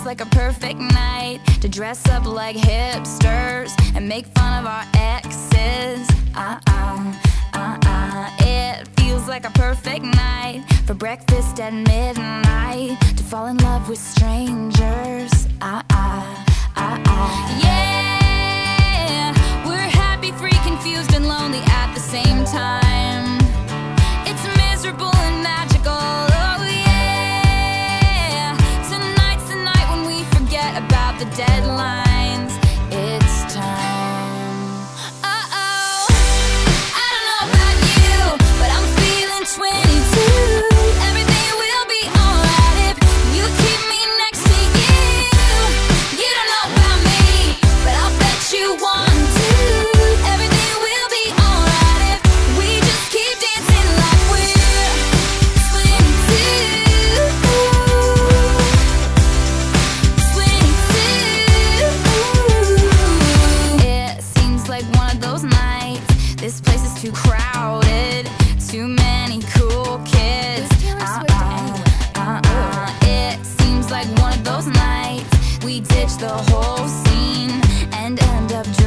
feels like a perfect night to dress up like hipsters and make fun of our exes. Uh uh, uh uh. It feels like a perfect night for breakfast at midnight to fall in love with strangers. the deadline. it's too crowded. Too many cool kids. Uh, uh, uh, it seems like one of those nights we ditch the whole scene and end up.